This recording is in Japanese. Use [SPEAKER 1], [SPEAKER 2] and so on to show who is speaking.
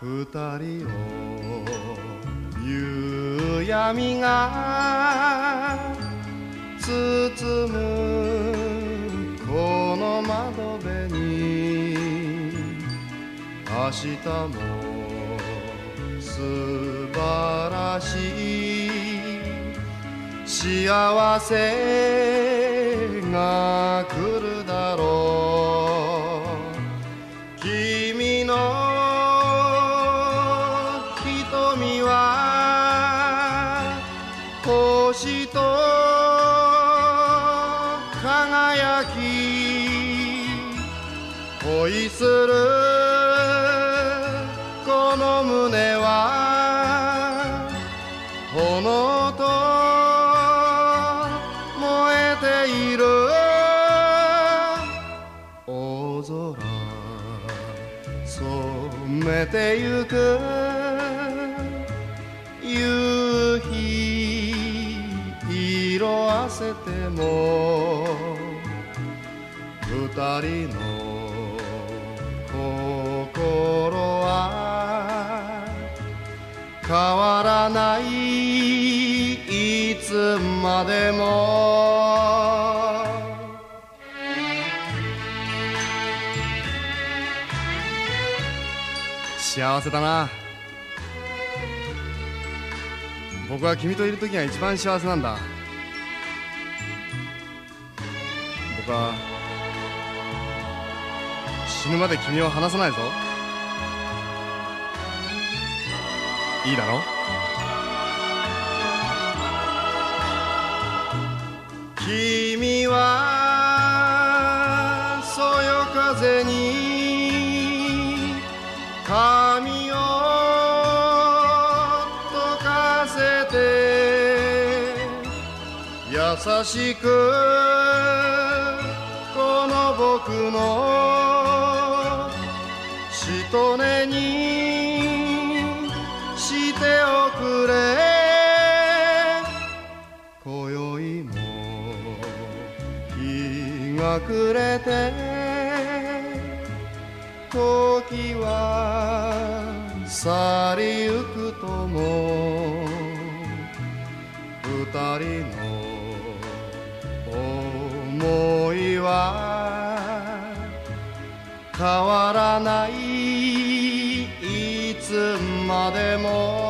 [SPEAKER 1] 二人を夕闇が包むこの窓辺に明日も素晴らしい幸せが来る瞳は星と輝き恋するこの胸は炎と燃えている大空染めてゆくせても二人の心は変わらないいつまでも。幸せだな。僕は君といる時が一番幸せなんだ。は死ぬまで君を離さないぞ。いいだろ？君はそよ風に髪を溶かせて優しく僕のしとねにしておくれ。今宵も日が暮れて時は去りゆくとも二人の思いは変わらない。いつまでも。